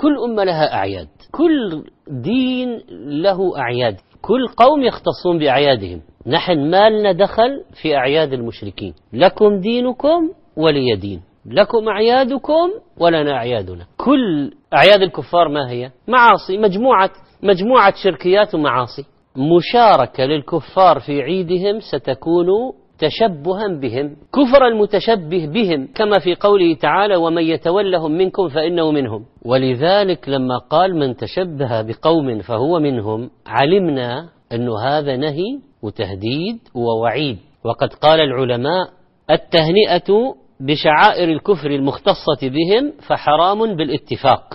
كل أمة لها أعياد. كل دين له أعياد. كل قوم يختصون بأعيادهم. نحن ما لنا دخل في أعياد المشركين. لكم دينكم ولي دين. لكم أعيادكم ولنا أعيادنا. كل أعياد الكفار ما هي؟ معاصي. مجموعة مجموعة شركيات ومعاصي. مشاركة للكفار في عيدهم ستكون تشبها بهم كفر المتشبه بهم كما في قوله تعالى ومن يتولهم منكم فإنه منهم. ولذلك لما قال من تشبه بقوم فهو منهم علمنا أن هذا نهي وتهديد ووعيد. وقد قال العلماء التهنئة بشعائر الكفر المختصة بهم فحرام بالاتفاق.